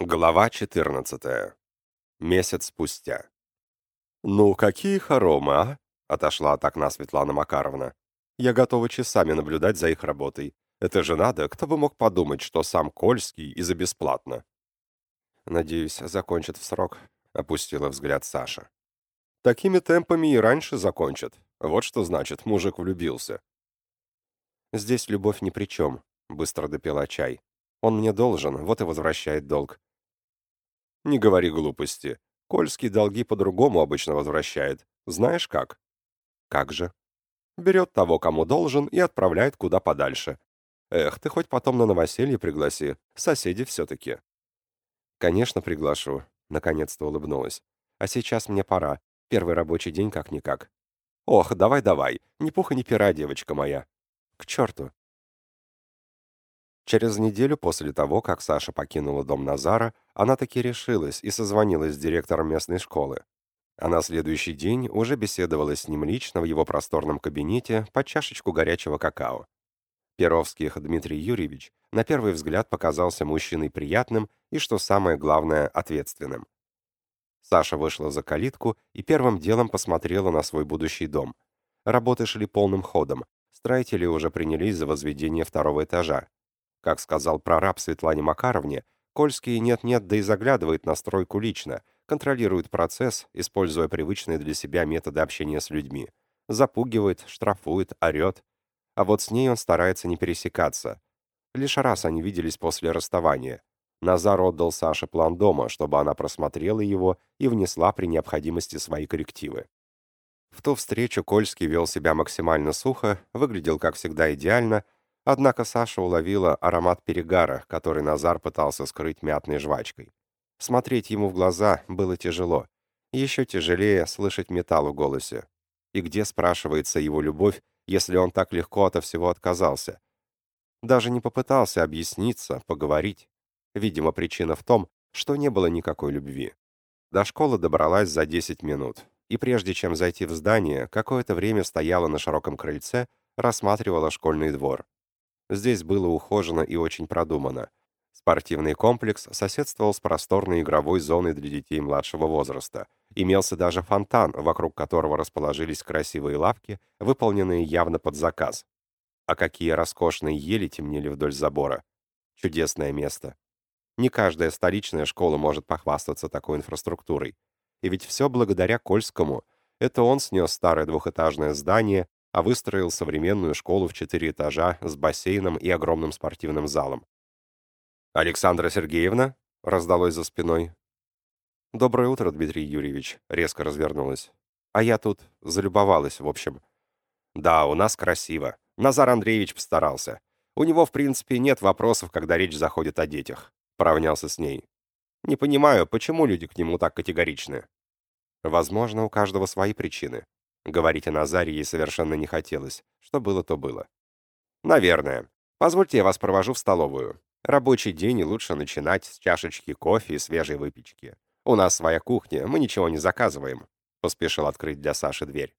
Глава 14. Месяц спустя. «Ну, какие хоромы, а?» — отошла от окна Светлана Макаровна. «Я готова часами наблюдать за их работой. Это же надо, кто бы мог подумать, что сам Кольский и за бесплатно». «Надеюсь, закончат в срок», — опустила взгляд Саша. «Такими темпами и раньше закончат. Вот что значит, мужик влюбился». «Здесь любовь ни при чем», — быстро допила чай. «Он мне должен, вот и возвращает долг. «Не говори глупости. Кольский долги по-другому обычно возвращает. Знаешь как?» «Как же?» «Берет того, кому должен, и отправляет куда подальше. Эх, ты хоть потом на новоселье пригласи. Соседи все-таки». «Конечно, приглашу», — наконец-то улыбнулась. «А сейчас мне пора. Первый рабочий день как-никак». «Ох, давай-давай. Ни пуха, ни пера, девочка моя». «К черту». Через неделю после того, как Саша покинула дом Назара, она таки решилась и созвонилась с директором местной школы. А на следующий день уже беседовала с ним лично в его просторном кабинете под чашечку горячего какао. Перовских Дмитрий Юрьевич на первый взгляд показался мужчиной приятным и, что самое главное, ответственным. Саша вышла за калитку и первым делом посмотрела на свой будущий дом. Работы шли полным ходом, строители уже принялись за возведение второго этажа. Как сказал прораб Светлане Макаровне, Кольский нет-нет, да и заглядывает на стройку лично, контролирует процесс, используя привычные для себя методы общения с людьми. Запугивает, штрафует, орет. А вот с ней он старается не пересекаться. Лишь раз они виделись после расставания. Назар отдал Саше план дома, чтобы она просмотрела его и внесла при необходимости свои коррективы. В ту встречу Кольский вел себя максимально сухо, выглядел, как всегда, идеально, Однако Саша уловила аромат перегара, который Назар пытался скрыть мятной жвачкой. Смотреть ему в глаза было тяжело. Еще тяжелее слышать металл в голосе. И где, спрашивается, его любовь, если он так легко ото всего отказался? Даже не попытался объясниться, поговорить. Видимо, причина в том, что не было никакой любви. До школы добралась за 10 минут. И прежде чем зайти в здание, какое-то время стояла на широком крыльце, рассматривала школьный двор. Здесь было ухожено и очень продумано. Спортивный комплекс соседствовал с просторной игровой зоной для детей младшего возраста. Имелся даже фонтан, вокруг которого расположились красивые лавки, выполненные явно под заказ. А какие роскошные ели темнели вдоль забора. Чудесное место. Не каждая столичная школа может похвастаться такой инфраструктурой. И ведь все благодаря Кольскому. Это он снес старое двухэтажное здание, а выстроил современную школу в четыре этажа с бассейном и огромным спортивным залом. «Александра Сергеевна?» — раздалось за спиной. «Доброе утро, Дмитрий Юрьевич», — резко развернулась. «А я тут залюбовалась, в общем». «Да, у нас красиво. Назар Андреевич постарался. У него, в принципе, нет вопросов, когда речь заходит о детях», — поравнялся с ней. «Не понимаю, почему люди к нему так категоричны?» «Возможно, у каждого свои причины», Говорить о Назаре ей совершенно не хотелось. Что было, то было. «Наверное. Позвольте, я вас провожу в столовую. Рабочий день лучше начинать с чашечки кофе и свежей выпечки. У нас своя кухня, мы ничего не заказываем», — поспешил открыть для Саши дверь.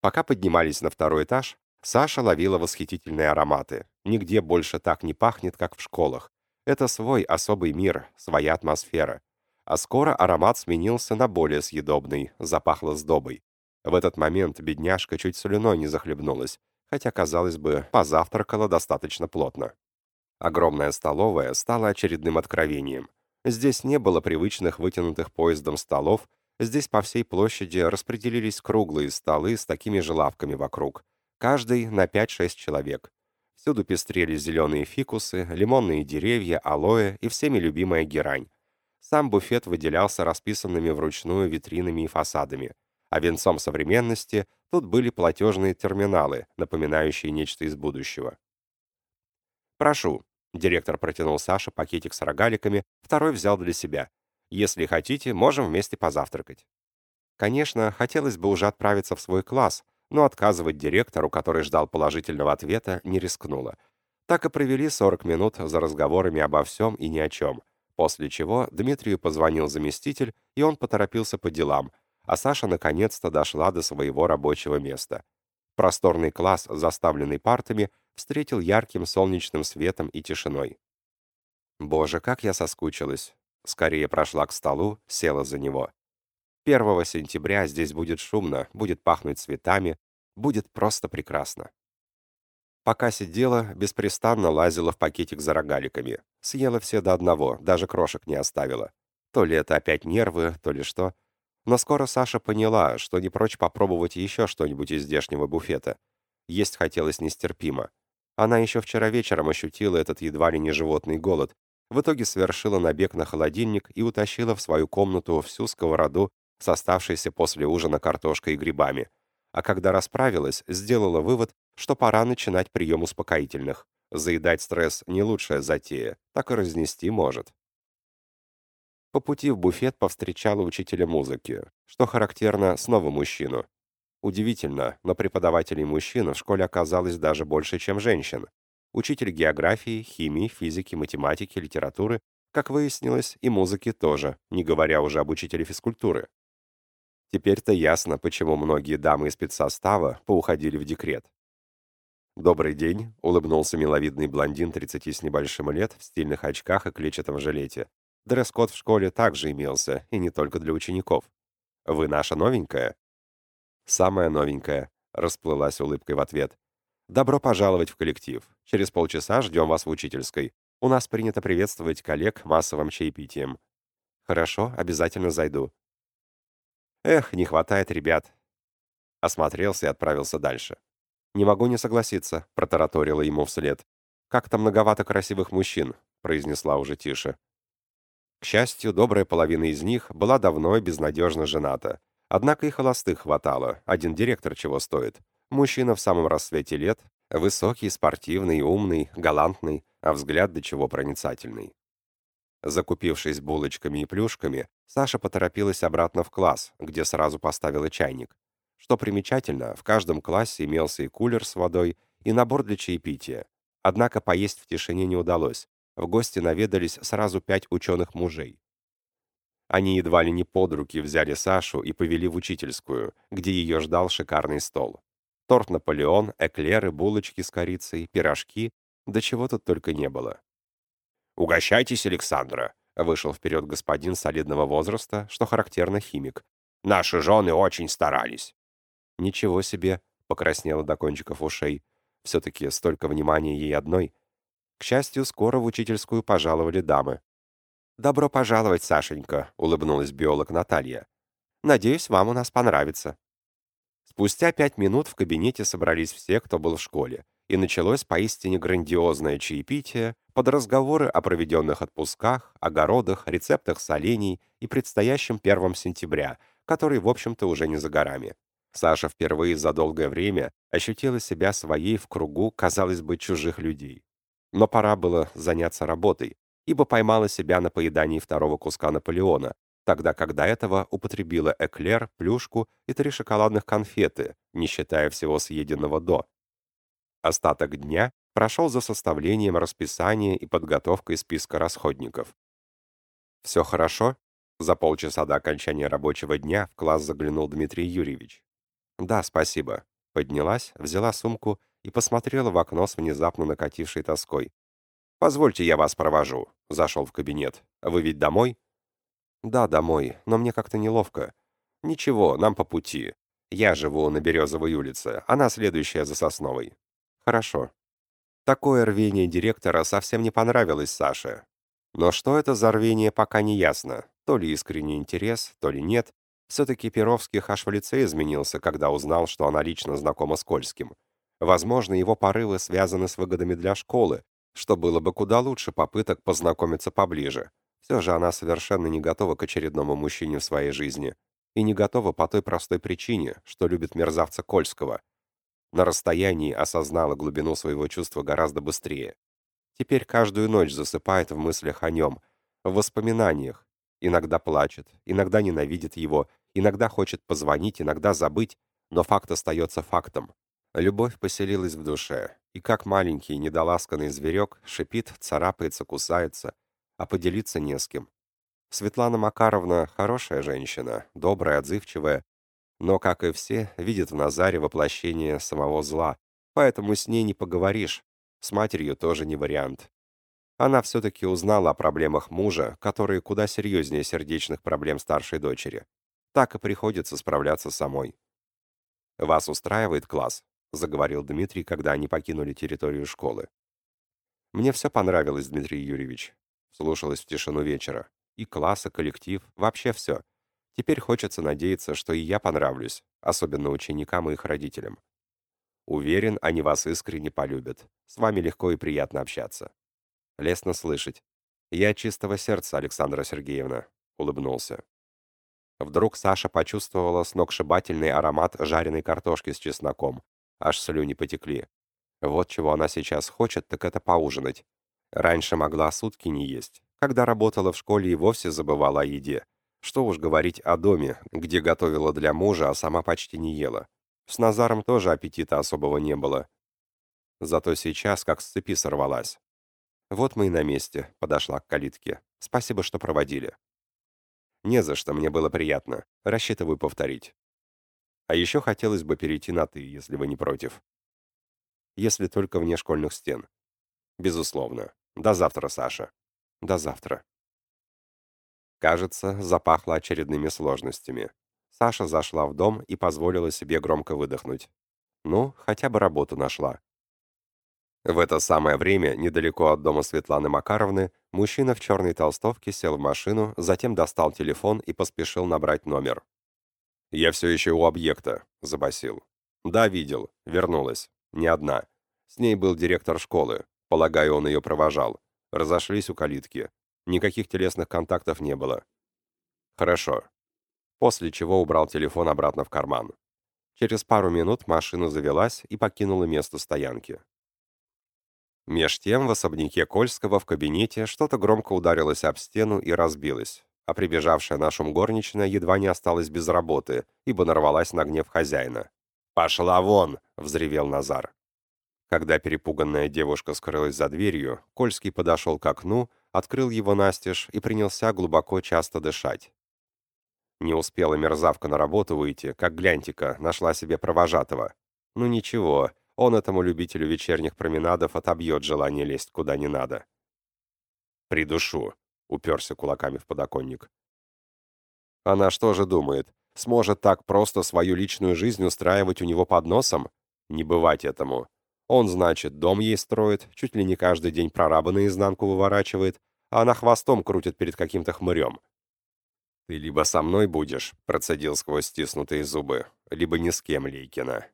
Пока поднимались на второй этаж, Саша ловила восхитительные ароматы. Нигде больше так не пахнет, как в школах. Это свой особый мир, своя атмосфера. А скоро аромат сменился на более съедобный, запахло сдобой. В этот момент бедняжка чуть слюной не захлебнулась, хотя, казалось бы, позавтракала достаточно плотно. Огромная столовая стала очередным откровением. Здесь не было привычных вытянутых поездом столов, здесь по всей площади распределились круглые столы с такими же лавками вокруг, каждый на 5-6 человек. Всюду пестрели зеленые фикусы, лимонные деревья, алоэ и всеми любимая герань. Сам буфет выделялся расписанными вручную витринами и фасадами – а венцом современности тут были платежные терминалы, напоминающие нечто из будущего. «Прошу», — директор протянул Саше пакетик с рогаликами, второй взял для себя. «Если хотите, можем вместе позавтракать». Конечно, хотелось бы уже отправиться в свой класс, но отказывать директору, который ждал положительного ответа, не рискнула. Так и провели 40 минут за разговорами обо всем и ни о чем, после чего Дмитрию позвонил заместитель, и он поторопился по делам, а Саша наконец-то дошла до своего рабочего места. Просторный класс, заставленный партами, встретил ярким солнечным светом и тишиной. Боже, как я соскучилась. Скорее прошла к столу, села за него. Первого сентября здесь будет шумно, будет пахнуть цветами, будет просто прекрасно. Пока сидела, беспрестанно лазила в пакетик за рогаликами. Съела все до одного, даже крошек не оставила. То ли это опять нервы, то ли что. Но скоро Саша поняла, что не прочь попробовать еще что-нибудь из здешнего буфета. Есть хотелось нестерпимо. Она еще вчера вечером ощутила этот едва ли не животный голод. В итоге совершила набег на холодильник и утащила в свою комнату всю сковороду с оставшейся после ужина картошкой и грибами. А когда расправилась, сделала вывод, что пора начинать прием успокоительных. Заедать стресс – не лучшая затея, так и разнести может. По пути в буфет повстречала учителя музыки, что характерно, снова мужчину. Удивительно, но преподавателей мужчин в школе оказалось даже больше, чем женщин. Учитель географии, химии, физики, математики, литературы, как выяснилось, и музыки тоже, не говоря уже об учителе физкультуры. Теперь-то ясно, почему многие дамы из спецсостава поуходили в декрет. «Добрый день», — улыбнулся миловидный блондин 30 с небольшим лет в стильных очках и клетчатом жилете. Дресс-код в школе также имелся, и не только для учеников. «Вы наша новенькая?» «Самая новенькая», — расплылась улыбкой в ответ. «Добро пожаловать в коллектив. Через полчаса ждем вас в учительской. У нас принято приветствовать коллег массовым чаепитием». «Хорошо, обязательно зайду», Эх, не хватает ребят. Осмотрелся и отправился дальше. «Не могу не согласиться», — протараторила ему вслед. «Как-то многовато красивых мужчин», — произнесла уже тише. К счастью, добрая половина из них была давно и безнадежно жената. Однако и холостых хватало, один директор чего стоит. Мужчина в самом расцвете лет, высокий, спортивный, умный, галантный, а взгляд до чего проницательный. Закупившись булочками и плюшками, Саша поторопилась обратно в класс, где сразу поставила чайник. Что примечательно, в каждом классе имелся и кулер с водой, и набор для чаепития. Однако поесть в тишине не удалось. В гости наведались сразу пять ученых мужей. Они едва ли не под руки взяли Сашу и повели в учительскую, где ее ждал шикарный стол. Торт «Наполеон», эклеры, булочки с корицей, пирожки, да чего тут только не было. «Угощайтесь, Александра!» — вышел вперед господин солидного возраста, что характерно химик. «Наши жены очень старались!» «Ничего себе!» — покраснела до кончиков ушей. Все-таки столько внимания ей одной. К счастью, скоро в учительскую пожаловали дамы. «Добро пожаловать, Сашенька!» — улыбнулась биолог Наталья. «Надеюсь, вам у нас понравится». Спустя пять минут в кабинете собрались все, кто был в школе и началось поистине грандиозное чаепитие под разговоры о проведенных отпусках, огородах, рецептах солений и предстоящем первом сентября, который, в общем-то, уже не за горами. Саша впервые за долгое время ощутила себя своей в кругу, казалось бы, чужих людей. Но пора было заняться работой, ибо поймала себя на поедании второго куска Наполеона, тогда как до этого употребила эклер, плюшку и три шоколадных конфеты, не считая всего съеденного до. Остаток дня прошел за составлением расписания и подготовкой списка расходников. «Все хорошо?» За полчаса до окончания рабочего дня в класс заглянул Дмитрий Юрьевич. «Да, спасибо». Поднялась, взяла сумку и посмотрела в окно с внезапно накатившей тоской. «Позвольте, я вас провожу», — зашел в кабинет. «Вы ведь домой?» «Да, домой, но мне как-то неловко». «Ничего, нам по пути. Я живу на Березовой улице, она следующая за Сосновой. Хорошо. Такое рвение директора совсем не понравилось Саше. Но что это за рвение, пока не ясно. То ли искренний интерес, то ли нет. Все-таки Перовских аж в лице изменился, когда узнал, что она лично знакома с Кольским. Возможно, его порывы связаны с выгодами для школы, что было бы куда лучше попыток познакомиться поближе. Все же она совершенно не готова к очередному мужчине в своей жизни. И не готова по той простой причине, что любит мерзавца Кольского на расстоянии осознала глубину своего чувства гораздо быстрее. Теперь каждую ночь засыпает в мыслях о нем, в воспоминаниях. Иногда плачет, иногда ненавидит его, иногда хочет позвонить, иногда забыть, но факт остается фактом. Любовь поселилась в душе, и как маленький недоласканный зверек шипит, царапается, кусается, а поделиться не с кем. Светлана Макаровна хорошая женщина, добрая, отзывчивая, но, как и все, видит в Назаре воплощение самого зла, поэтому с ней не поговоришь. С матерью тоже не вариант. Она все-таки узнала о проблемах мужа, которые куда серьезнее сердечных проблем старшей дочери. Так и приходится справляться самой. «Вас устраивает класс?» — заговорил Дмитрий, когда они покинули территорию школы. «Мне все понравилось, Дмитрий Юрьевич», — слушалась в тишину вечера. «И класс, и коллектив, вообще все. Теперь хочется надеяться, что и я понравлюсь, особенно ученикам и их родителям. Уверен, они вас искренне полюбят. С вами легко и приятно общаться. Лестно слышать. Я чистого сердца, Александра Сергеевна, улыбнулся. Вдруг Саша почувствовала сногсшибательный аромат жареной картошки с чесноком. Аж слюни потекли. Вот чего она сейчас хочет, так это поужинать. Раньше могла сутки не есть. Когда работала в школе и вовсе забывала о еде. Что уж говорить о доме, где готовила для мужа, а сама почти не ела. С Назаром тоже аппетита особого не было. Зато сейчас как с цепи сорвалась. «Вот мы и на месте», — подошла к калитке. «Спасибо, что проводили». «Не за что, мне было приятно. Рассчитываю повторить». «А еще хотелось бы перейти на «ты», если вы не против». «Если только вне школьных стен». «Безусловно. До завтра, Саша». «До завтра». Кажется, запахло очередными сложностями. Саша зашла в дом и позволила себе громко выдохнуть. Ну, хотя бы работу нашла. В это самое время, недалеко от дома Светланы Макаровны, мужчина в черной толстовке сел в машину, затем достал телефон и поспешил набрать номер. «Я все еще у объекта», — забасил. «Да, видел. Вернулась. Не одна. С ней был директор школы. Полагаю, он ее провожал. Разошлись у калитки. Никаких телесных контактов не было. Хорошо. После чего убрал телефон обратно в карман. Через пару минут машина завелась и покинула место стоянки. Меж тем в особняке Кольского в кабинете что-то громко ударилось об стену и разбилось, а прибежавшая на шум горничная едва не осталась без работы, ибо нарвалась на гнев хозяина. «Пошла вон!» — взревел Назар. Когда перепуганная девушка скрылась за дверью, Кольский подошел к окну открыл его настежь и принялся глубоко часто дышать. Не успела мерзавка на работу выйти, как гляньте-ка, нашла себе провожатого. Ну ничего, он этому любителю вечерних променадов отобьет желание лезть куда не надо. «Придушу», — уперся кулаками в подоконник. Она что же думает, сможет так просто свою личную жизнь устраивать у него под носом? Не бывать этому. Он, значит, дом ей строит, чуть ли не каждый день прораба наизнанку выворачивает, а она хвостом крутит перед каким-то хмырем. «Ты либо со мной будешь», — процедил сквозь стиснутые зубы, «либо ни с кем, Лейкина».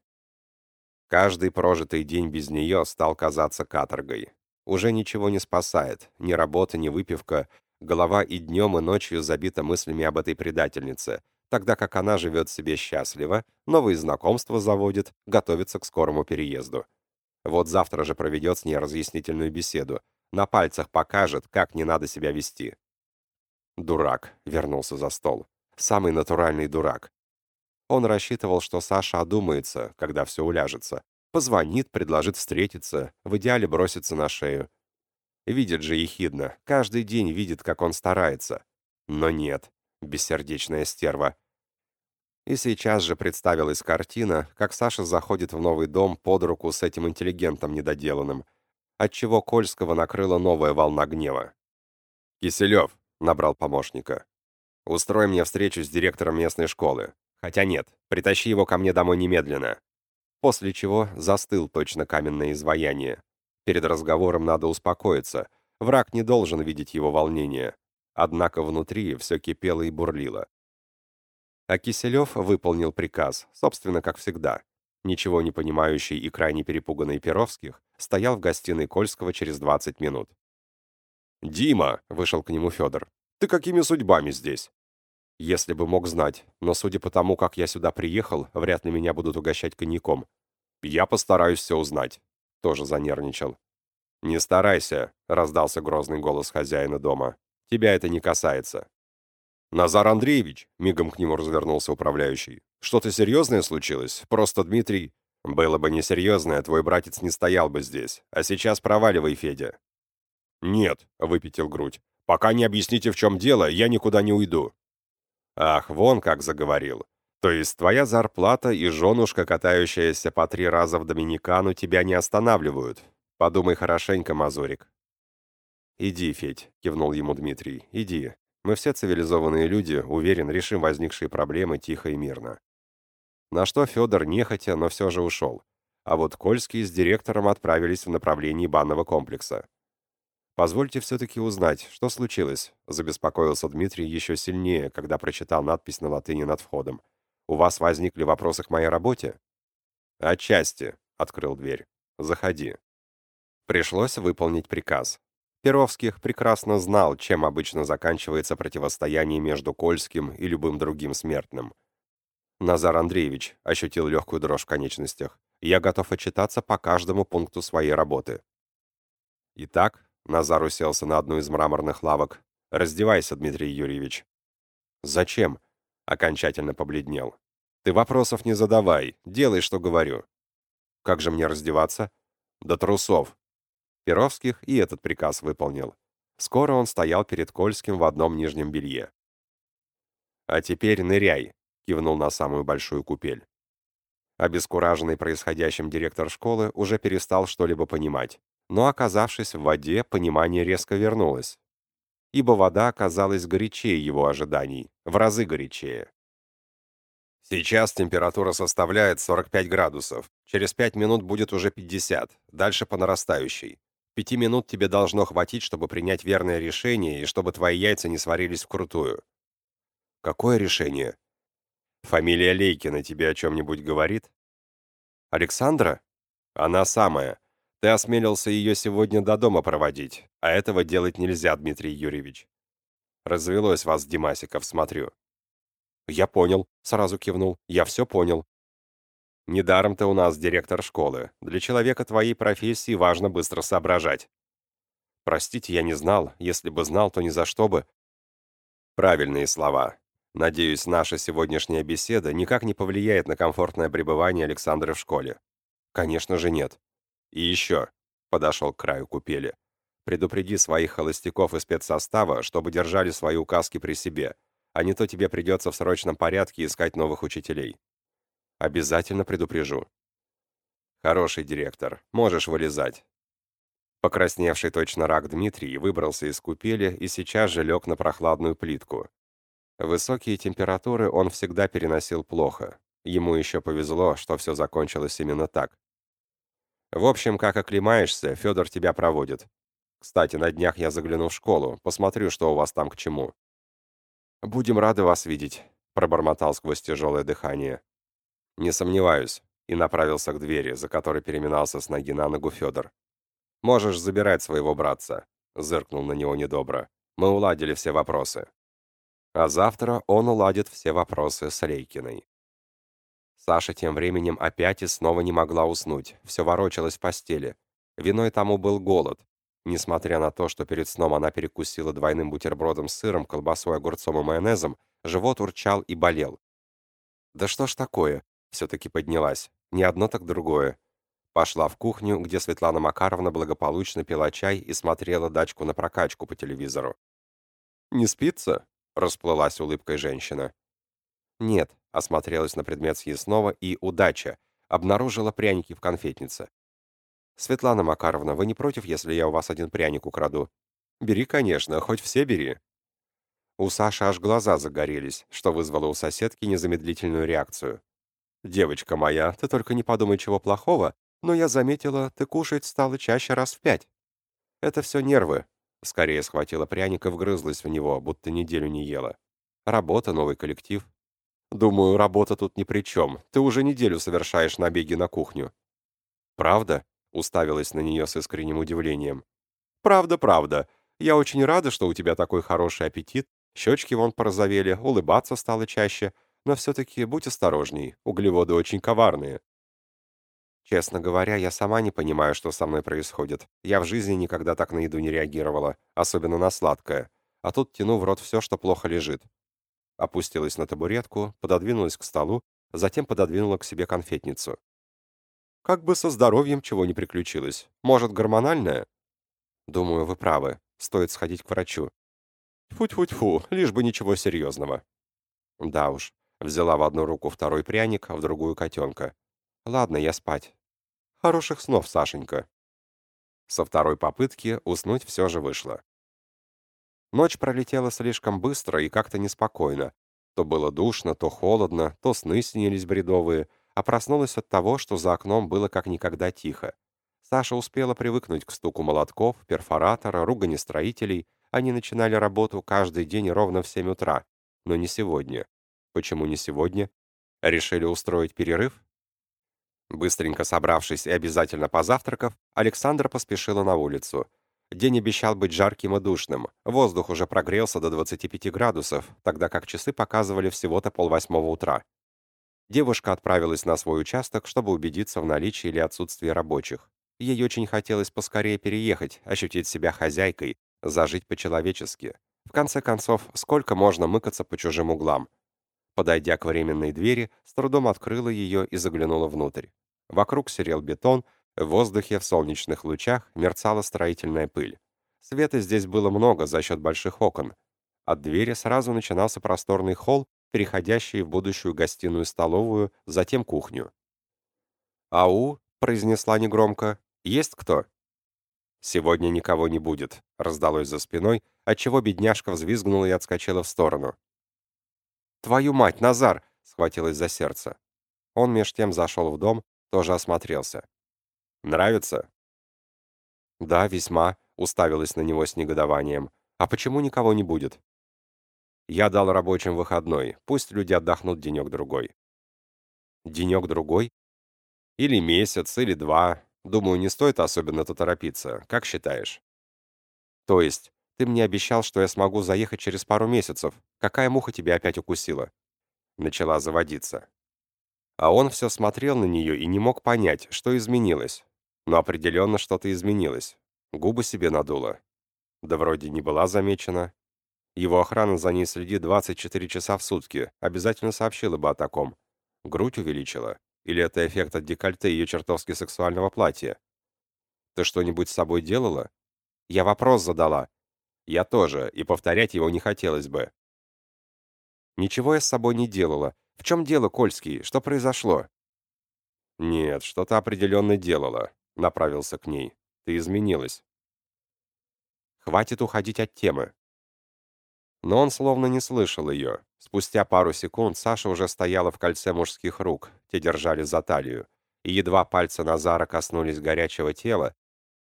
Каждый прожитый день без нее стал казаться каторгой. Уже ничего не спасает, ни работа, ни выпивка. Голова и днем, и ночью забита мыслями об этой предательнице, тогда как она живет себе счастливо, новые знакомства заводит, готовится к скорому переезду. Вот завтра же проведет с ней разъяснительную беседу. На пальцах покажет, как не надо себя вести. Дурак, вернулся за стол. Самый натуральный дурак. Он рассчитывал, что Саша одумается, когда все уляжется. Позвонит, предложит встретиться, в идеале бросится на шею. Видит же ехидно, каждый день видит, как он старается. Но нет, бессердечная стерва. И сейчас же представилась картина, как Саша заходит в новый дом под руку с этим интеллигентом недоделанным, отчего Кольского накрыла новая волна гнева. «Киселев», — набрал помощника, — «устрой мне встречу с директором местной школы. Хотя нет, притащи его ко мне домой немедленно». После чего застыл точно каменное изваяние. Перед разговором надо успокоиться. Враг не должен видеть его волнение. Однако внутри все кипело и бурлило. А Киселев выполнил приказ, собственно, как всегда. Ничего не понимающий и крайне перепуганный Перовских стоял в гостиной Кольского через 20 минут. «Дима!» — вышел к нему Федор. «Ты какими судьбами здесь?» «Если бы мог знать, но судя по тому, как я сюда приехал, вряд ли меня будут угощать коньяком. Я постараюсь все узнать». Тоже занервничал. «Не старайся», — раздался грозный голос хозяина дома. «Тебя это не касается». «Назар Андреевич!» — мигом к нему развернулся управляющий. «Что-то серьезное случилось? Просто Дмитрий...» «Было бы несерьезное, твой братец не стоял бы здесь. А сейчас проваливай, Федя». «Нет», — выпятил грудь. «Пока не объясните, в чем дело, я никуда не уйду». «Ах, вон как заговорил. То есть твоя зарплата и женушка, катающаяся по три раза в Доминикану, тебя не останавливают. Подумай хорошенько, Мазурик». «Иди, Федь», — кивнул ему Дмитрий, — «иди. Мы все цивилизованные люди, уверен, решим возникшие проблемы тихо и мирно». На что Федор нехотя, но все же ушел. А вот Кольский с директором отправились в направлении банного комплекса. «Позвольте все-таки узнать, что случилось?» — забеспокоился Дмитрий еще сильнее, когда прочитал надпись на латыни над входом. «У вас возникли вопросы к моей работе?» «Отчасти», — открыл дверь. «Заходи». Пришлось выполнить приказ. Перовских прекрасно знал, чем обычно заканчивается противостояние между Кольским и любым другим смертным. Назар Андреевич ощутил легкую дрожь в конечностях. «Я готов отчитаться по каждому пункту своей работы». Итак, Назар уселся на одну из мраморных лавок. «Раздевайся, Дмитрий Юрьевич». «Зачем?» Окончательно побледнел. «Ты вопросов не задавай, делай, что говорю». «Как же мне раздеваться?» «До трусов», Перовских и этот приказ выполнил. Скоро он стоял перед Кольским в одном нижнем белье. «А теперь ныряй», — кивнул на самую большую купель. Обескураженный происходящим директор школы уже перестал что-либо понимать, но, оказавшись в воде, понимание резко вернулось. Ибо вода оказалась горячее его ожиданий, в разы горячее. Сейчас температура составляет 45 градусов. Через 5 минут будет уже 50, дальше по нарастающей. Пяти минут тебе должно хватить, чтобы принять верное решение и чтобы твои яйца не сварились вкрутую. Какое решение? Фамилия Лейкина тебе о чем-нибудь говорит? Александра? Она самая. Ты осмелился ее сегодня до дома проводить, а этого делать нельзя, Дмитрий Юрьевич. Развелось вас, Димасиков, смотрю. Я понял, сразу кивнул. Я все понял. Недаром ты у нас директор школы. Для человека твоей профессии важно быстро соображать. Простите, я не знал. Если бы знал, то ни за что бы. Правильные слова. Надеюсь, наша сегодняшняя беседа никак не повлияет на комфортное пребывание Александры в школе. Конечно же нет. И еще, подошел к краю купели, предупреди своих холостяков из спецсостава, чтобы держали свои указки при себе, а не то тебе придется в срочном порядке искать новых учителей. Обязательно предупрежу. Хороший директор. Можешь вылезать. Покрасневший точно рак Дмитрий выбрался из купели и сейчас же лег на прохладную плитку. Высокие температуры он всегда переносил плохо. Ему еще повезло, что все закончилось именно так. В общем, как оклемаешься, Федор тебя проводит. Кстати, на днях я загляну в школу, посмотрю, что у вас там к чему. «Будем рады вас видеть», — пробормотал сквозь тяжелое дыхание. «Не сомневаюсь», и направился к двери, за которой переминался с ноги на ногу Федор. «Можешь забирать своего братца», — зыркнул на него недобро. «Мы уладили все вопросы». А завтра он уладит все вопросы с Рейкиной. Саша тем временем опять и снова не могла уснуть, все ворочалась в постели. Виной тому был голод. Несмотря на то, что перед сном она перекусила двойным бутербродом с сыром, колбасой, огурцом и майонезом, живот урчал и болел. «Да что ж такое?» Все-таки поднялась. Не одно, так другое. Пошла в кухню, где Светлана Макаровна благополучно пила чай и смотрела дачку на прокачку по телевизору. «Не спится?» — расплылась улыбкой женщина. «Нет», — осмотрелась на предмет съестного и «удача», обнаружила пряники в конфетнице. «Светлана Макаровна, вы не против, если я у вас один пряник украду?» «Бери, конечно, хоть все бери». У Саши аж глаза загорелись, что вызвало у соседки незамедлительную реакцию. «Девочка моя, ты только не подумай чего плохого, но я заметила, ты кушать стала чаще раз в пять. Это все нервы». Скорее схватила пряник и вгрызлась в него, будто неделю не ела. Работа, новый коллектив. Думаю, работа тут ни при чем. Ты уже неделю совершаешь набеги на кухню. «Правда?» — уставилась на нее с искренним удивлением. «Правда, правда. Я очень рада, что у тебя такой хороший аппетит. Щечки вон порозовели, улыбаться стало чаще. Но все-таки будь осторожней, углеводы очень коварные. Честно говоря, я сама не понимаю, что со мной происходит. Я в жизни никогда так на еду не реагировала, особенно на сладкое. А тут тяну в рот все, что плохо лежит. Опустилась на табуретку, пододвинулась к столу, затем пододвинула к себе конфетницу. Как бы со здоровьем чего не приключилось. Может, гормональное? Думаю, вы правы. Стоит сходить к врачу. Тьфу-тьфу-тьфу, лишь бы ничего серьезного. Да уж, Взяла в одну руку второй пряник, а в другую котенка. «Ладно, я спать». «Хороших снов, Сашенька». Со второй попытки уснуть все же вышло. Ночь пролетела слишком быстро и как-то неспокойно. То было душно, то холодно, то сны снились бредовые, а проснулась от того, что за окном было как никогда тихо. Саша успела привыкнуть к стуку молотков, перфоратора, ругани строителей. Они начинали работу каждый день ровно в 7 утра. Но не сегодня. Почему не сегодня? Решили устроить перерыв? Быстренько собравшись и обязательно позавтракав, Александра поспешила на улицу. День обещал быть жарким и душным. Воздух уже прогрелся до 25 градусов, тогда как часы показывали всего-то полвосьмого утра. Девушка отправилась на свой участок, чтобы убедиться в наличии или отсутствии рабочих. Ей очень хотелось поскорее переехать, ощутить себя хозяйкой, зажить по-человечески. В конце концов, сколько можно мыкаться по чужим углам? Подойдя к временной двери, с трудом открыла ее и заглянула внутрь. Вокруг серел бетон, в воздухе в солнечных лучах мерцала строительная пыль. Света здесь было много за счет больших окон. От двери сразу начинался просторный холл, переходящий в будущую гостиную-столовую, затем кухню. «Ау!» — произнесла негромко. «Есть кто?» «Сегодня никого не будет», — раздалось за спиной, отчего бедняжка взвизгнула и отскочила в сторону. «Твою мать, Назар!» — схватилась за сердце. Он меж тем зашел в дом, тоже осмотрелся. «Нравится?» «Да, весьма», — уставилась на него с негодованием. «А почему никого не будет?» «Я дал рабочим выходной, пусть люди отдохнут денек-другой». «Денек-другой?» «Или месяц, или два. Думаю, не стоит особенно-то торопиться. Как считаешь?» «То есть, ты мне обещал, что я смогу заехать через пару месяцев. Какая муха тебя опять укусила?» Начала заводиться. А он все смотрел на нее и не мог понять, что изменилось. Но определенно что-то изменилось. Губы себе надула. Да вроде не была замечена. Его охрана за ней следит 24 часа в сутки. Обязательно сообщила бы о таком. Грудь увеличила? Или это эффект от декольте ее чертовски сексуального платья? Ты что-нибудь с собой делала? Я вопрос задала. Я тоже, и повторять его не хотелось бы. Ничего я с собой не делала. В чем дело, Кольский? Что произошло? Нет, что-то определенно делала. Направился к ней. Ты изменилась. Хватит уходить от темы. Но он словно не слышал ее. Спустя пару секунд Саша уже стояла в кольце мужских рук, те держали за талию, и едва пальцы Назара коснулись горячего тела,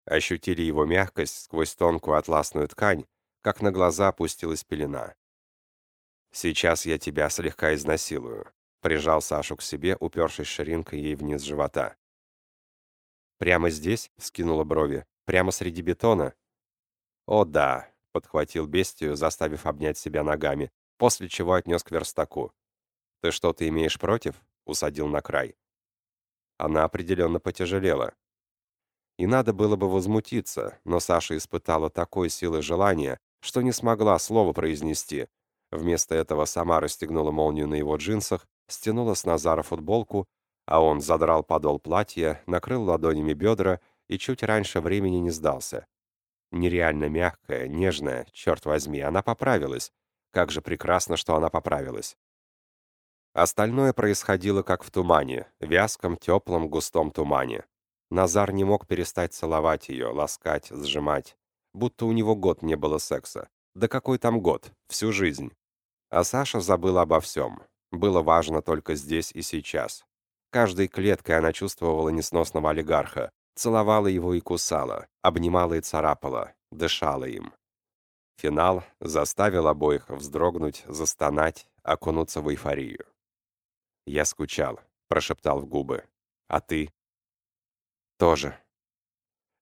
ощутили его мягкость сквозь тонкую атласную ткань, как на глаза опустилась пелена. «Сейчас я тебя слегка изнасилую», — прижал Сашу к себе, упершись ширинкой ей вниз живота. «Прямо здесь?» — скинула брови. «Прямо среди бетона?» «О, да», — подхватил бестию, заставив обнять себя ногами, после чего отнес к верстаку. «Ты что-то имеешь против?» — усадил на край. Она определенно потяжелела. И надо было бы возмутиться, но Саша испытала такой силы желания, что не смогла слова произнести. Вместо этого сама расстегнула молнию на его джинсах, стянула с Назара футболку, а он задрал подол платья, накрыл ладонями бедра и чуть раньше времени не сдался. Нереально мягкая, нежная, черт возьми, она поправилась. Как же прекрасно, что она поправилась. Остальное происходило как в тумане, вязком, теплом, густом тумане. Назар не мог перестать целовать ее, ласкать, сжимать. Будто у него год не было секса. Да какой там год? Всю жизнь. А Саша забыла обо всем. Было важно только здесь и сейчас. Каждой клеткой она чувствовала несносного олигарха. Целовала его и кусала, обнимала и царапала, дышала им. Финал заставил обоих вздрогнуть, застонать, окунуться в эйфорию. «Я скучал», — прошептал в губы. «А ты?» «Тоже».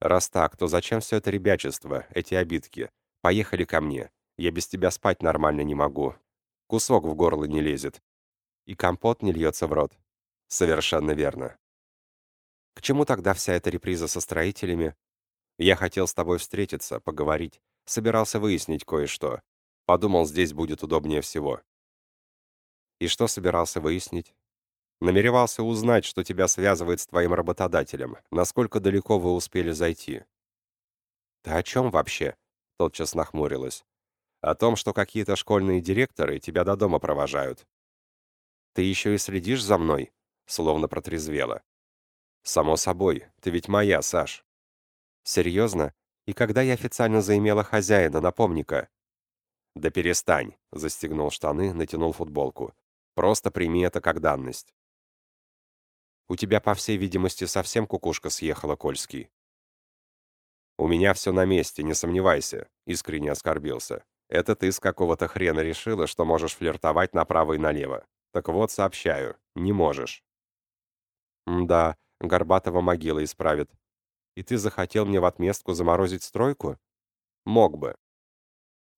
«Раз так, то зачем все это ребячество, эти обидки? Поехали ко мне. Я без тебя спать нормально не могу. Кусок в горло не лезет. И компот не льется в рот». «Совершенно верно». «К чему тогда вся эта реприза со строителями?» «Я хотел с тобой встретиться, поговорить. Собирался выяснить кое-что. Подумал, здесь будет удобнее всего». «И что собирался выяснить?» Намеревался узнать, что тебя связывает с твоим работодателем, насколько далеко вы успели зайти». «Ты о чем вообще?» — тотчас нахмурилась. «О том, что какие-то школьные директоры тебя до дома провожают». «Ты еще и следишь за мной?» — словно протрезвела. «Само собой, ты ведь моя, Саш». Серьезно? И когда я официально заимела хозяина, напомни-ка. Да перестань, застегнул штаны, натянул футболку. Просто прими это как данность. У тебя, по всей видимости, совсем кукушка съехала, Кольский. У меня все на месте, не сомневайся, искренне оскорбился. Это ты с какого-то хрена решила, что можешь флиртовать направо и налево. Так вот, сообщаю, не можешь. Да, Горбатова могила исправит. И ты захотел мне в отместку заморозить стройку? Мог бы.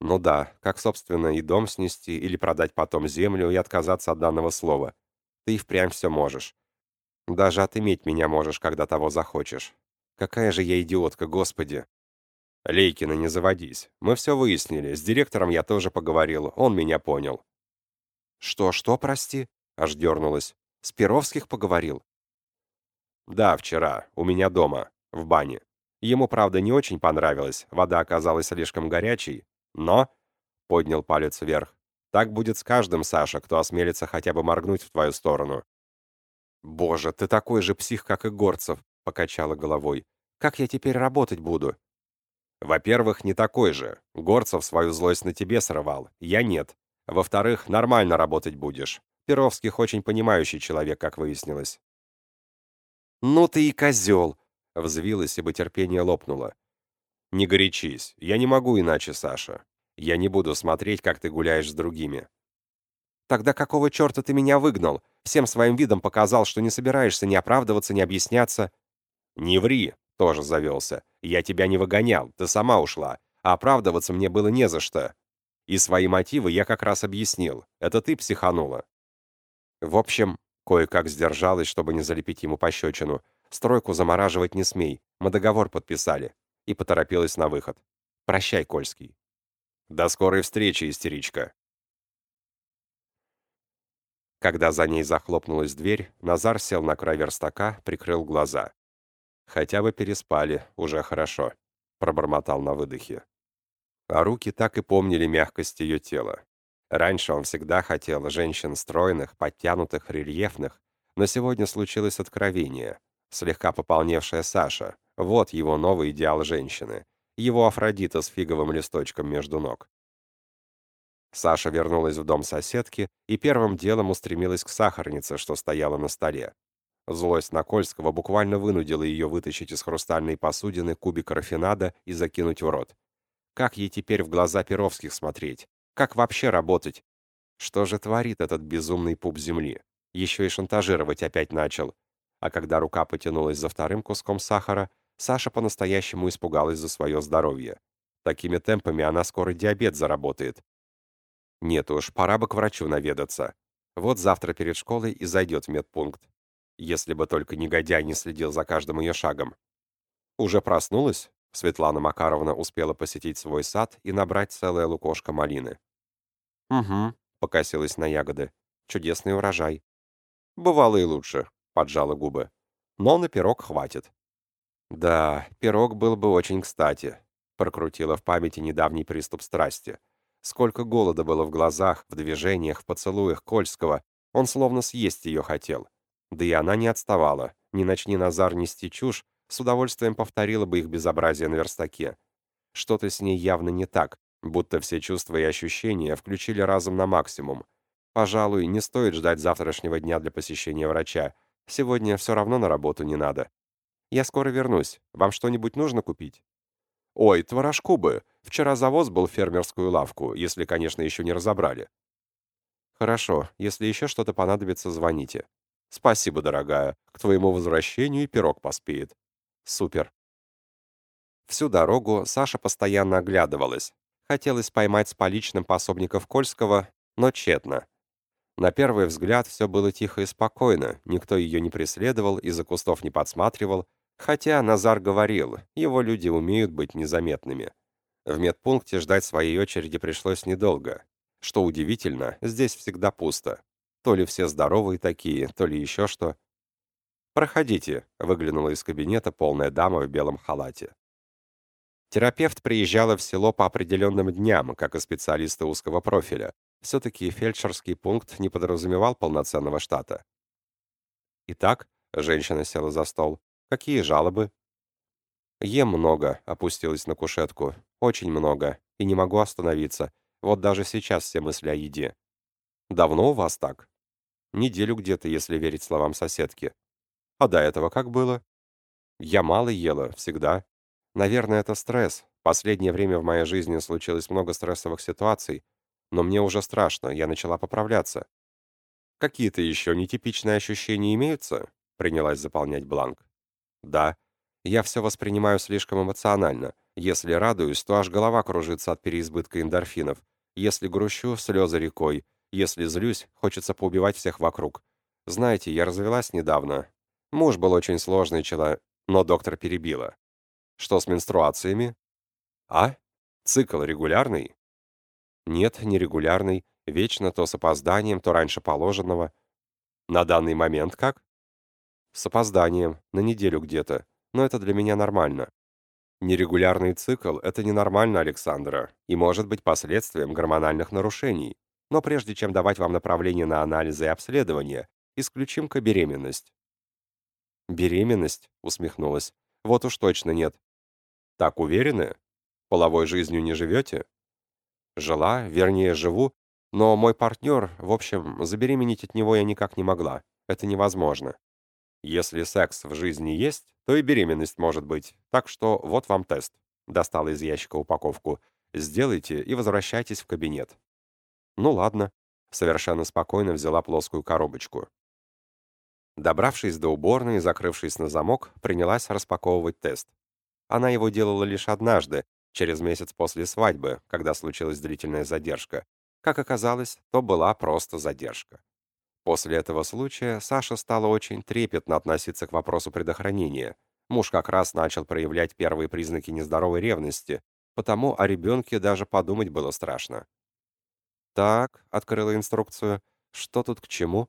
Ну да, как, собственно, и дом снести, или продать потом землю и отказаться от данного слова. Ты и впрямь все можешь. Даже отыметь меня можешь, когда того захочешь. Какая же я идиотка, господи. Лейкина, не заводись. Мы все выяснили. С директором я тоже поговорил. Он меня понял. Что, что, прости? Аж дернулась. С Перовских поговорил? Да, вчера. У меня дома. В бане. Ему, правда, не очень понравилось. Вода оказалась слишком горячей. Но... Поднял палец вверх. Так будет с каждым, Саша, кто осмелится хотя бы моргнуть в твою сторону. «Боже, ты такой же псих, как и Горцев», — покачала головой. «Как я теперь работать буду?» «Во-первых, не такой же. Горцев свою злость на тебе срывал, я нет. Во-вторых, нормально работать будешь. Перовских очень понимающий человек, как выяснилось». «Ну ты и козел!» — взвилась, ибо терпение лопнуло. «Не горячись. Я не могу иначе, Саша. Я не буду смотреть, как ты гуляешь с другими». «Тогда какого черта ты меня выгнал? Всем своим видом показал, что не собираешься ни оправдываться, ни объясняться». «Не ври», — тоже завелся. «Я тебя не выгонял, ты сама ушла. А оправдываться мне было не за что. И свои мотивы я как раз объяснил. Это ты психанула». В общем, кое-как сдержалась, чтобы не залепить ему пощечину. «Стройку замораживать не смей. Мы договор подписали». И поторопилась на выход. «Прощай, Кольский». «До скорой встречи, истеричка». Когда за ней захлопнулась дверь, Назар сел на край верстака, прикрыл глаза. «Хотя бы переспали, уже хорошо», — пробормотал на выдохе. А руки так и помнили мягкость ее тела. Раньше он всегда хотел женщин стройных, подтянутых, рельефных, но сегодня случилось откровение. Слегка пополневшая Саша — вот его новый идеал женщины. Его Афродита с фиговым листочком между ног. Саша вернулась в дом соседки и первым делом устремилась к сахарнице, что стояла на столе. Злость на Кольского буквально вынудила ее вытащить из хрустальной посудины кубик рафинада и закинуть в рот. Как ей теперь в глаза Перовских смотреть? Как вообще работать? Что же творит этот безумный пуп земли? Еще и шантажировать опять начал. А когда рука потянулась за вторым куском сахара, Саша по-настоящему испугалась за свое здоровье. Такими темпами она скоро диабет заработает, нет уж, пора бы к врачу наведаться. Вот завтра перед школой и зайдет в медпункт. Если бы только негодяй не следил за каждым ее шагом. Уже проснулась? Светлана Макаровна успела посетить свой сад и набрать целое лукошко малины. «Угу», — покосилась на ягоды. «Чудесный урожай». «Бывало и лучше», — поджала губы. «Но на пирог хватит». «Да, пирог был бы очень кстати», — прокрутила в памяти недавний приступ страсти. Сколько голода было в глазах, в движениях, в поцелуях Кольского. Он словно съесть ее хотел. Да и она не отставала. Не начни Назар нести чушь, с удовольствием повторила бы их безобразие на верстаке. Что-то с ней явно не так, будто все чувства и ощущения включили разум на максимум. Пожалуй, не стоит ждать завтрашнего дня для посещения врача. Сегодня все равно на работу не надо. Я скоро вернусь. Вам что-нибудь нужно купить? Ой, творожку бы. Вчера завоз был в фермерскую лавку, если, конечно, еще не разобрали. Хорошо, если еще что-то понадобится, звоните. Спасибо, дорогая. К твоему возвращению и пирог поспеет. Супер. Всю дорогу Саша постоянно оглядывалась. Хотелось поймать с поличным пособников Кольского, но тщетно. На первый взгляд все было тихо и спокойно, никто ее не преследовал, из-за кустов не подсматривал, хотя Назар говорил, его люди умеют быть незаметными. В медпункте ждать своей очереди пришлось недолго. Что удивительно, здесь всегда пусто. То ли все здоровые такие, то ли еще что. «Проходите», — выглянула из кабинета полная дама в белом халате. Терапевт приезжала в село по определенным дням, как и специалисты узкого профиля. Все-таки фельдшерский пункт не подразумевал полноценного штата. «Итак», — женщина села за стол, — «какие жалобы?» Ем много, опустилась на кушетку. Очень много. И не могу остановиться. Вот даже сейчас все мысли о еде. Давно у вас так? Неделю где-то, если верить словам соседки. А до этого как было? Я мало ела, всегда. Наверное, это стресс. Последнее время в моей жизни случилось много стрессовых ситуаций, но мне уже страшно, я начала поправляться. Какие-то еще нетипичные ощущения имеются? Принялась заполнять бланк. Да. Я все воспринимаю слишком эмоционально. Если радуюсь, то аж голова кружится от переизбытка эндорфинов. Если грущу, слезы рекой. Если злюсь, хочется поубивать всех вокруг. Знаете, я развелась недавно. Муж был очень сложный человек, но доктор перебила. Что с менструациями? А? Цикл регулярный? Нет, нерегулярный. Вечно то с опозданием, то раньше положенного. На данный момент как? С опозданием, на неделю где-то. Но это для меня нормально. Нерегулярный цикл – это ненормально, Александра, и может быть последствием гормональных нарушений. Но прежде чем давать вам направление на анализы и обследования, исключим-ка беременность. «Беременность?» — усмехнулась. «Вот уж точно нет». «Так уверены? Половой жизнью не живете?» «Жила, вернее, живу, но мой партнер, в общем, забеременеть от него я никак не могла. Это невозможно. Если секс в жизни есть, то и беременность может быть. Так что вот вам тест». Достала из ящика упаковку. «Сделайте и возвращайтесь в кабинет». «Ну ладно». Совершенно спокойно взяла плоскую коробочку. Добравшись до уборной и закрывшись на замок, принялась распаковывать тест. Она его делала лишь однажды, через месяц после свадьбы, когда случилась длительная задержка. Как оказалось, то была просто задержка. После этого случая Саша стала очень трепетно относиться к вопросу предохранения. Муж как раз начал проявлять первые признаки нездоровой ревности, потому о ребенке даже подумать было страшно. «Так», — открыла инструкцию, — «что тут к чему?»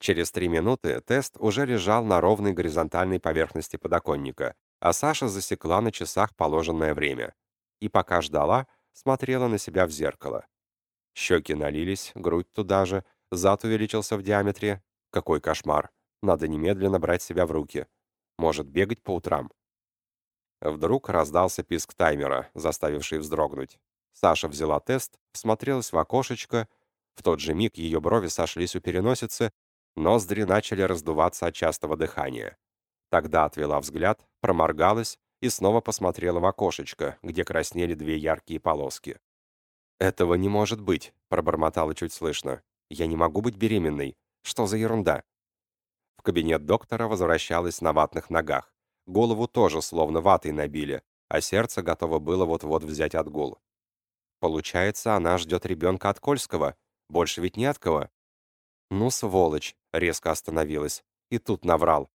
Через три минуты тест уже лежал на ровной горизонтальной поверхности подоконника, а Саша засекла на часах положенное время. И пока ждала, смотрела на себя в зеркало. Щеки налились, грудь туда же, зад увеличился в диаметре. Какой кошмар. Надо немедленно брать себя в руки. Может бегать по утрам. Вдруг раздался писк таймера, заставивший вздрогнуть. Саша взяла тест, всмотрелась в окошечко. В тот же миг ее брови сошлись у переносицы, Ноздри начали раздуваться от частого дыхания. Тогда отвела взгляд, проморгалась и снова посмотрела в окошечко, где краснели две яркие полоски. «Этого не может быть», — пробормотала чуть слышно. «Я не могу быть беременной. Что за ерунда?» В кабинет доктора возвращалась на ватных ногах. Голову тоже словно ватой набили, а сердце готово было вот-вот взять отгул. Получается, она ждет ребенка от Кольского. Больше ведь не от кого. Ну, сволочь, резко остановилась. И тут наврал.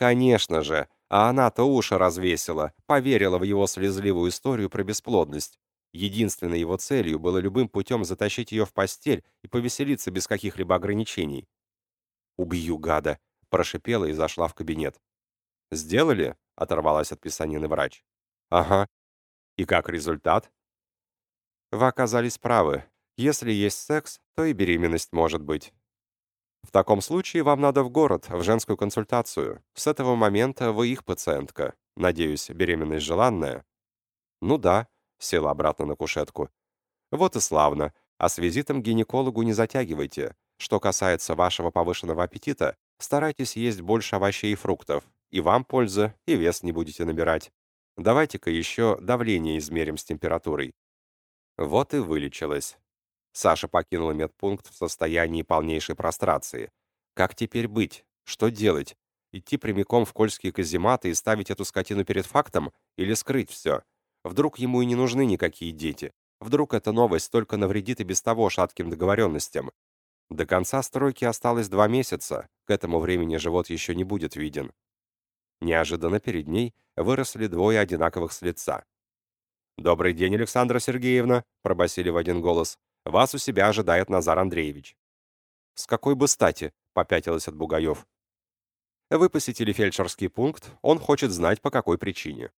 Конечно же, а она-то уши развесила, поверила в его слезливую историю про бесплодность. Единственной его целью было любым путем затащить ее в постель и повеселиться без каких-либо ограничений. «Убью гада!» — прошипела и зашла в кабинет. «Сделали?» — оторвалась от писанины врач. «Ага. И как результат?» «Вы оказались правы. Если есть секс, то и беременность может быть. В таком случае вам надо в город, в женскую консультацию. С этого момента вы их пациентка. Надеюсь, беременность желанная?» «Ну да», — села обратно на кушетку. «Вот и славно. А с визитом к гинекологу не затягивайте. Что касается вашего повышенного аппетита, старайтесь есть больше овощей и фруктов. И вам польза, и вес не будете набирать. Давайте-ка еще давление измерим с температурой». Вот и вылечилась. Саша покинула медпункт в состоянии полнейшей прострации. Как теперь быть? Что делать? Идти прямиком в Кольские казематы и ставить эту скотину перед фактом? Или скрыть все? Вдруг ему и не нужны никакие дети? Вдруг эта новость только навредит и без того шатким договоренностям? До конца стройки осталось два месяца. К этому времени живот еще не будет виден. Неожиданно перед ней выросли двое одинаковых с лица. «Добрый день, Александра Сергеевна!» — пробасили в один голос. Вас у себя ожидает Назар Андреевич». «С какой бы стати?» — попятилась от Бугаев. «Вы посетили фельдшерский пункт, он хочет знать, по какой причине».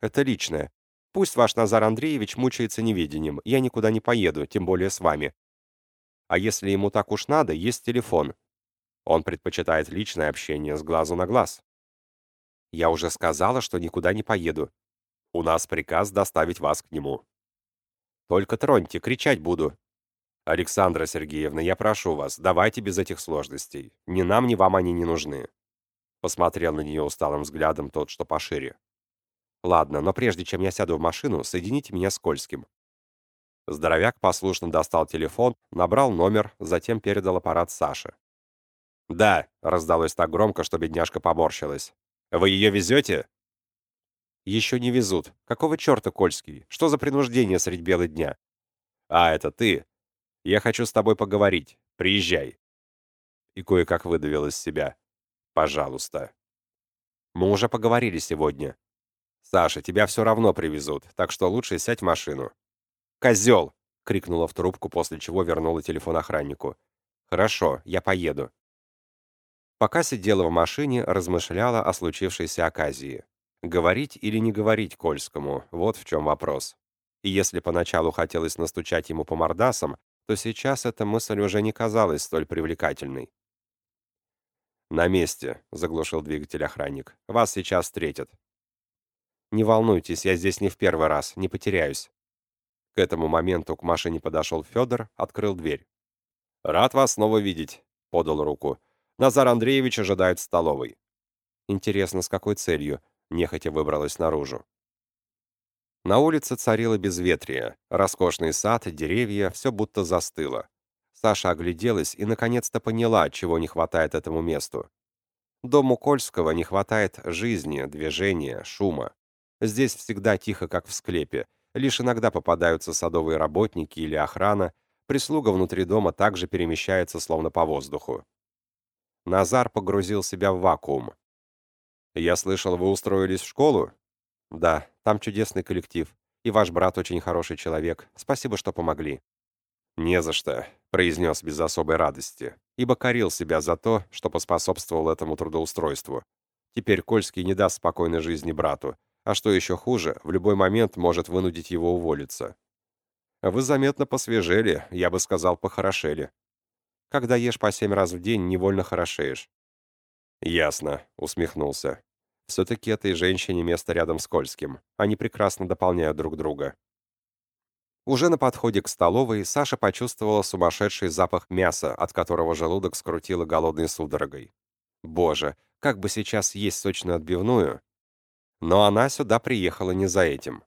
«Это личное. Пусть ваш Назар Андреевич мучается неведением, я никуда не поеду, тем более с вами. А если ему так уж надо, есть телефон. Он предпочитает личное общение с глазу на глаз». Я уже сказала, что никуда не поеду. У нас приказ доставить вас к нему. Только троньте, кричать буду. Александра Сергеевна, я прошу вас, давайте без этих сложностей. Ни нам, ни вам они не нужны. Посмотрел на нее усталым взглядом тот, что пошире. Ладно, но прежде чем я сяду в машину, соедините меня с Кольским. Здоровяк послушно достал телефон, набрал номер, затем передал аппарат Саше. «Да», — раздалось так громко, что бедняжка поморщилась. «Вы ее везете?» «Еще не везут. Какого черта, Кольский? Что за принуждение средь бела дня?» «А, это ты. Я хочу с тобой поговорить. Приезжай». И кое-как выдавил из себя. «Пожалуйста». «Мы уже поговорили сегодня». «Саша, тебя все равно привезут, так что лучше сядь в машину». «Козел!» — крикнула в трубку, после чего вернула телефон охраннику. «Хорошо, я поеду». Пока сидела в машине, размышляла о случившейся оказии. Говорить или не говорить Кольскому, вот в чем вопрос. И если поначалу хотелось настучать ему по мордасам, то сейчас эта мысль уже не казалась столь привлекательной. «На месте», — заглушил двигатель охранник. «Вас сейчас встретят». «Не волнуйтесь, я здесь не в первый раз, не потеряюсь». К этому моменту к машине подошел Федор, открыл дверь. «Рад вас снова видеть», — подал руку. Назар Андреевич ожидает в столовой. Интересно, с какой целью? Нехотя выбралась наружу. На улице царило безветрие. Роскошный сад, деревья, все будто застыло. Саша огляделась и наконец-то поняла, чего не хватает этому месту. Дому Кольского не хватает жизни, движения, шума. Здесь всегда тихо, как в склепе. Лишь иногда попадаются садовые работники или охрана. Прислуга внутри дома также перемещается, словно по воздуху. Назар погрузил себя в вакуум. «Я слышал, вы устроились в школу?» «Да, там чудесный коллектив. И ваш брат очень хороший человек. Спасибо, что помогли». «Не за что», — произнес без особой радости, ибо корил себя за то, что поспособствовал этому трудоустройству. Теперь Кольский не даст спокойной жизни брату, а что еще хуже, в любой момент может вынудить его уволиться. «Вы заметно посвежели, я бы сказал, похорошели», когда ешь по семь раз в день, невольно хорошеешь». «Ясно», — усмехнулся. «Все-таки этой женщине место рядом с Кольским. Они прекрасно дополняют друг друга». Уже на подходе к столовой Саша почувствовала сумасшедший запах мяса, от которого желудок скрутило голодной судорогой. Боже, как бы сейчас есть сочную отбивную. Но она сюда приехала не за этим.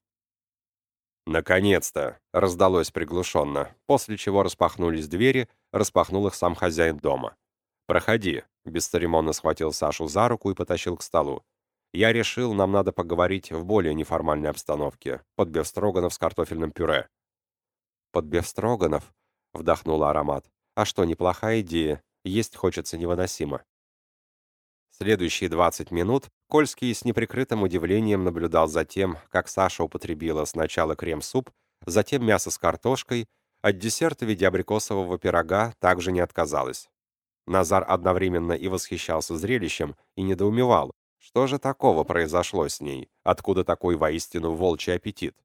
«Наконец-то!» — раздалось приглушенно, после чего распахнулись двери, распахнул их сам хозяин дома. «Проходи», — бесцеремонно схватил Сашу за руку и потащил к столу. «Я решил, нам надо поговорить в более неформальной обстановке, под бефстроганов с картофельным пюре». «Под бефстроганов?» — вдохнула аромат. «А что, неплохая идея. Есть хочется невыносимо». Следующие 20 минут Кольский с неприкрытым удивлением наблюдал за тем, как Саша употребила сначала крем-суп, затем мясо с картошкой, от десерта в виде абрикосового пирога также не отказалась. Назар одновременно и восхищался зрелищем, и недоумевал, что же такого произошло с ней, откуда такой воистину волчий аппетит.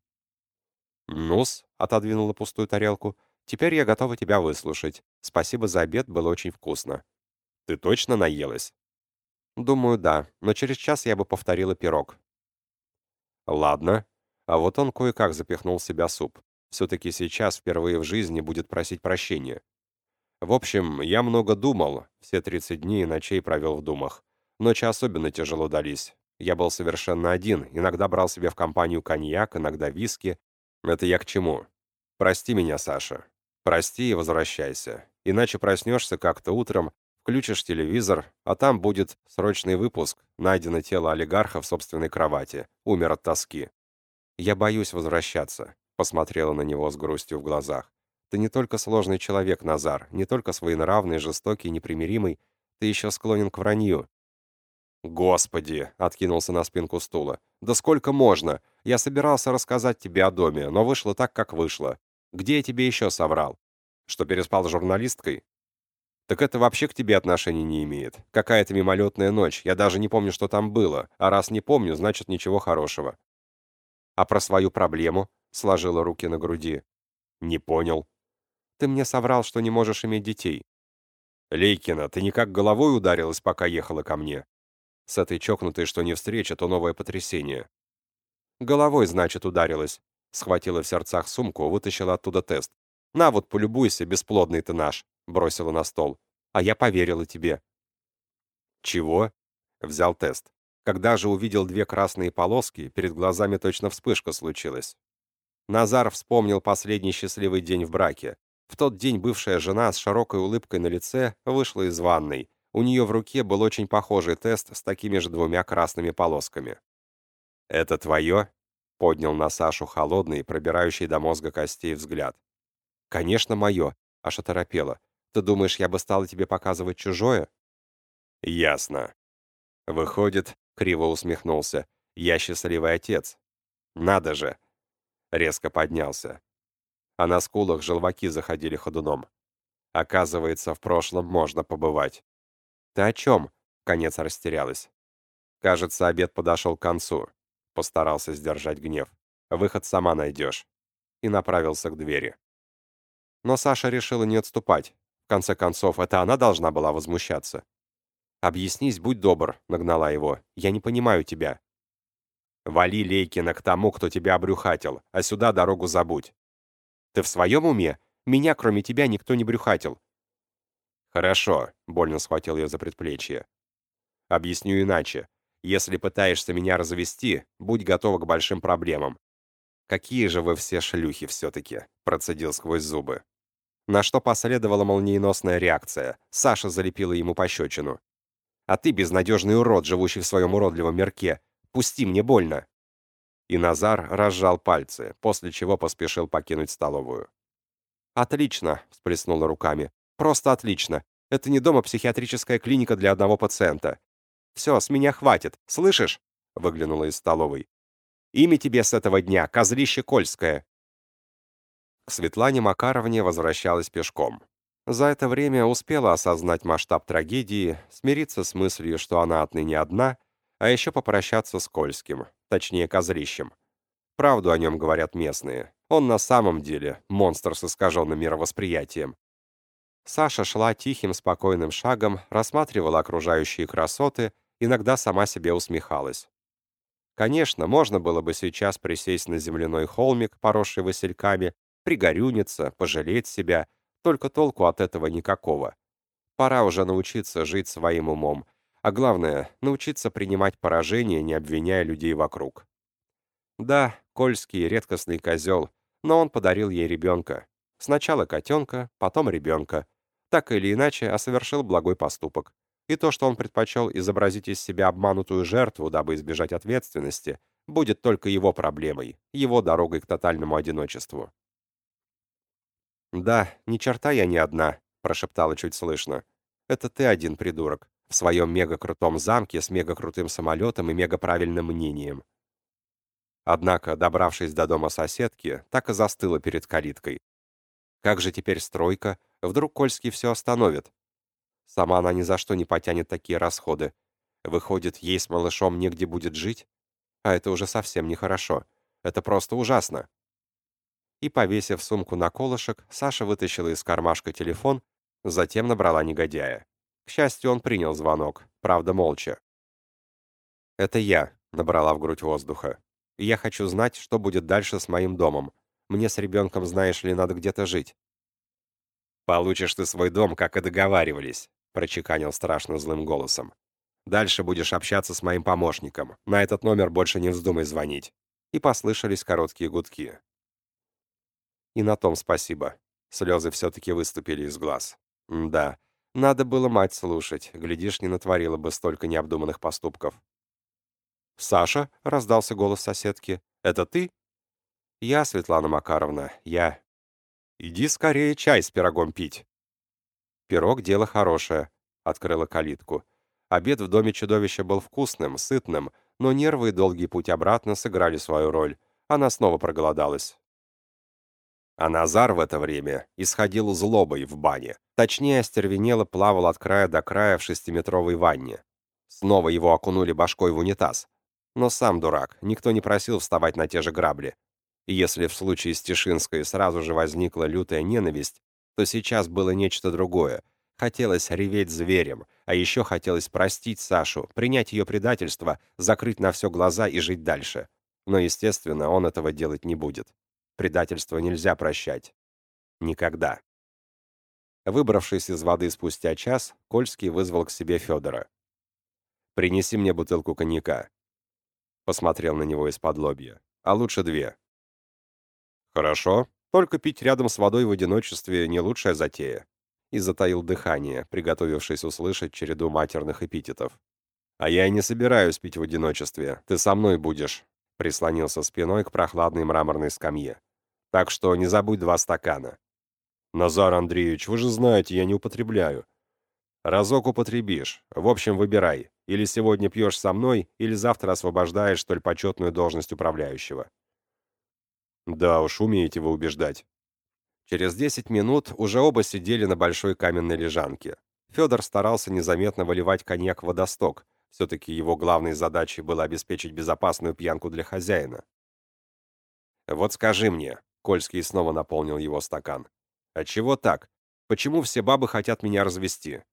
«Ну-с», — отодвинула пустую тарелку, — «теперь я готова тебя выслушать. Спасибо за обед, было очень вкусно». «Ты точно наелась?» «Думаю, да, но через час я бы повторила пирог». «Ладно». А вот он кое-как запихнул в себя суп все-таки сейчас впервые в жизни будет просить прощения. В общем, я много думал, все 30 дней и ночей провел в думах. Ночи особенно тяжело дались. Я был совершенно один, иногда брал себе в компанию коньяк, иногда виски. Это я к чему? Прости меня, Саша. Прости и возвращайся. Иначе проснешься как-то утром, включишь телевизор, а там будет срочный выпуск, найдено тело олигарха в собственной кровати, умер от тоски. Я боюсь возвращаться. Посмотрела на него с грустью в глазах. «Ты не только сложный человек, Назар, не только своенравный, жестокий, непримиримый, ты еще склонен к вранью». «Господи!» — откинулся на спинку стула. «Да сколько можно? Я собирался рассказать тебе о доме, но вышло так, как вышло. Где я тебе еще соврал? Что переспал с журналисткой? Так это вообще к тебе отношения не имеет. Какая-то мимолетная ночь, я даже не помню, что там было, а раз не помню, значит ничего хорошего. А про свою проблему? сложила руки на груди. «Не понял». «Ты мне соврал, что не можешь иметь детей». «Лейкина, ты никак головой ударилась, пока ехала ко мне?» С этой чокнутой, что не встреча, то новое потрясение. Головой, значит, ударилась. Схватила в сердцах сумку, вытащила оттуда тест. «На вот, полюбуйся, бесплодный ты наш», — бросила на стол. «А я поверила тебе». «Чего?» — взял тест. Когда же увидел две красные полоски, перед глазами точно вспышка случилась. Назар вспомнил последний счастливый день в браке. В тот день бывшая жена с широкой улыбкой на лице вышла из ванной. У нее в руке был очень похожий тест с такими же двумя красными полосками. «Это твое?» — поднял на Сашу холодный, пробирающий до мозга костей взгляд. «Конечно, мое», — аж оторопела. «Ты думаешь, я бы стала тебе показывать чужое?» «Ясно». Выходит, криво усмехнулся, «я счастливый отец». «Надо же!» Резко поднялся. А на скулах желваки заходили ходуном. Оказывается, в прошлом можно побывать. «Ты о чем?» — конец растерялась. Кажется, обед подошел к концу. Постарался сдержать гнев. «Выход сама найдешь». И направился к двери. Но Саша решила не отступать. В конце концов, это она должна была возмущаться. «Объяснись, будь добр», — нагнала его. «Я не понимаю тебя». «Вали, Лейкина, к тому, кто тебя обрюхатил, а сюда дорогу забудь». «Ты в своем уме? Меня, кроме тебя, никто не брюхатил. «Хорошо», — больно схватил ее за предплечье. «Объясню иначе. Если пытаешься меня развести, будь готова к большим проблемам». «Какие же вы все шлюхи все-таки», — процедил сквозь зубы. На что последовала молниеносная реакция. Саша залепила ему пощечину. «А ты безнадежный урод, живущий в своем уродливом мирке. Пусти, мне больно». И Назар разжал пальцы, после чего поспешил покинуть столовую. «Отлично», — всплеснула руками. Просто отлично. Это не дома психиатрическая клиника для одного пациента. Все, с меня хватит. Слышишь? Выглянула из столовой. Имя тебе с этого дня Козлище Кольское. К Светлане Макаровне возвращалась пешком. За это время успела осознать масштаб трагедии, смириться с мыслью, что она отныне одна, а еще попрощаться с Кольским, точнее, Козлищем. Правду о нем говорят местные. Он на самом деле монстр с искаженным мировосприятием. Саша шла тихим, спокойным шагом, рассматривала окружающие красоты, иногда сама себе усмехалась. Конечно, можно было бы сейчас присесть на земляной холмик, поросший васильками, пригорюниться, пожалеть себя, только толку от этого никакого. Пора уже научиться жить своим умом, а главное, научиться принимать поражение, не обвиняя людей вокруг. Да, Кольский — редкостный козел, но он подарил ей ребенка. Сначала котенка, потом ребенка так или иначе, а совершил благой поступок. И то, что он предпочел изобразить из себя обманутую жертву, дабы избежать ответственности, будет только его проблемой, его дорогой к тотальному одиночеству. «Да, ни черта я не одна», — прошептала чуть слышно. «Это ты один придурок, в своем мега-крутом замке с мега-крутым самолетом и мега-правильным мнением». Однако, добравшись до дома соседки, так и застыла перед калиткой. Как же теперь стройка, Вдруг Кольский все остановит. Сама она ни за что не потянет такие расходы. Выходит, ей с малышом негде будет жить? А это уже совсем нехорошо. Это просто ужасно. И, повесив сумку на колышек, Саша вытащила из кармашка телефон, затем набрала негодяя. К счастью, он принял звонок, правда, молча. «Это я», — набрала в грудь воздуха. «Я хочу знать, что будет дальше с моим домом. Мне с ребенком, знаешь ли, надо где-то жить. «Получишь ты свой дом, как и договаривались», — прочеканил страшно злым голосом. «Дальше будешь общаться с моим помощником. На этот номер больше не вздумай звонить». И послышались короткие гудки. И на том спасибо. Слезы все-таки выступили из глаз. Да, надо было мать слушать. Глядишь, не натворила бы столько необдуманных поступков. «Саша?» — раздался голос соседки. «Это ты?» «Я, Светлана Макаровна, я. Иди скорее чай с пирогом пить». «Пирог — дело хорошее», — открыла калитку. Обед в доме чудовища был вкусным, сытным, но нервы и долгий путь обратно сыграли свою роль. Она снова проголодалась. А Назар в это время исходил злобой в бане. Точнее, остервенело плавал от края до края в шестиметровой ванне. Снова его окунули башкой в унитаз. Но сам дурак, никто не просил вставать на те же грабли. Если в случае с Тишинской сразу же возникла лютая ненависть, то сейчас было нечто другое. Хотелось реветь зверем, а еще хотелось простить Сашу, принять ее предательство, закрыть на все глаза и жить дальше. Но, естественно, он этого делать не будет. Предательство нельзя прощать. Никогда. Выбравшись из воды спустя час, Кольский вызвал к себе Федора. «Принеси мне бутылку коньяка». Посмотрел на него из-под лобья. «А лучше две». «Хорошо. Только пить рядом с водой в одиночестве не лучшая затея». И затаил дыхание, приготовившись услышать череду матерных эпитетов. «А я и не собираюсь пить в одиночестве. Ты со мной будешь», прислонился спиной к прохладной мраморной скамье. «Так что не забудь два стакана». «Назар Андреевич, вы же знаете, я не употребляю». «Разок употребишь. В общем, выбирай. Или сегодня пьешь со мной, или завтра освобождаешь столь почетную должность управляющего». «Да уж, умеете вы убеждать». Через 10 минут уже оба сидели на большой каменной лежанке. Федор старался незаметно выливать коньяк в водосток. Все-таки его главной задачей было обеспечить безопасную пьянку для хозяина. «Вот скажи мне», — Кольский снова наполнил его стакан, а чего так? Почему все бабы хотят меня развести?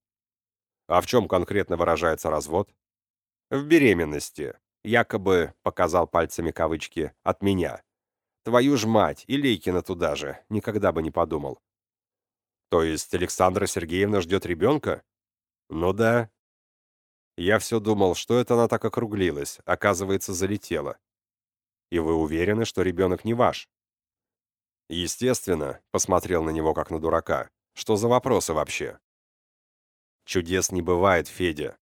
А в чем конкретно выражается развод? В беременности. Якобы, показал пальцами кавычки, от меня. Твою ж мать, и Лейкина туда же, никогда бы не подумал. То есть Александра Сергеевна ждет ребенка? Ну да. Я все думал, что это она так округлилась, оказывается, залетела. И вы уверены, что ребенок не ваш? Естественно, посмотрел на него как на дурака. Что за вопросы вообще? Чудес не бывает, Федя.